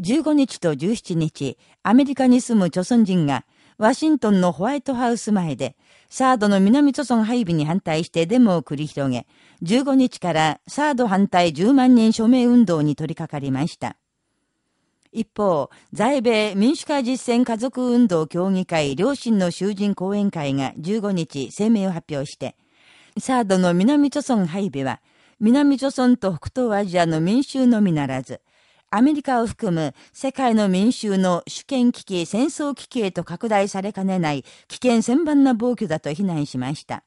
15日と17日、アメリカに住む著村人が、ワシントンのホワイトハウス前で、サードの南朝村配備に反対してデモを繰り広げ、15日からサード反対10万人署名運動に取り掛かりました。一方、在米民主化実践家族運動協議会両親の囚人講演会が15日声明を発表して、サードの南朝村配備は、南朝村と北東アジアの民衆のみならず、アメリカを含む世界の民衆の主権危機、戦争危機へと拡大されかねない危険千番な暴挙だと非難しました。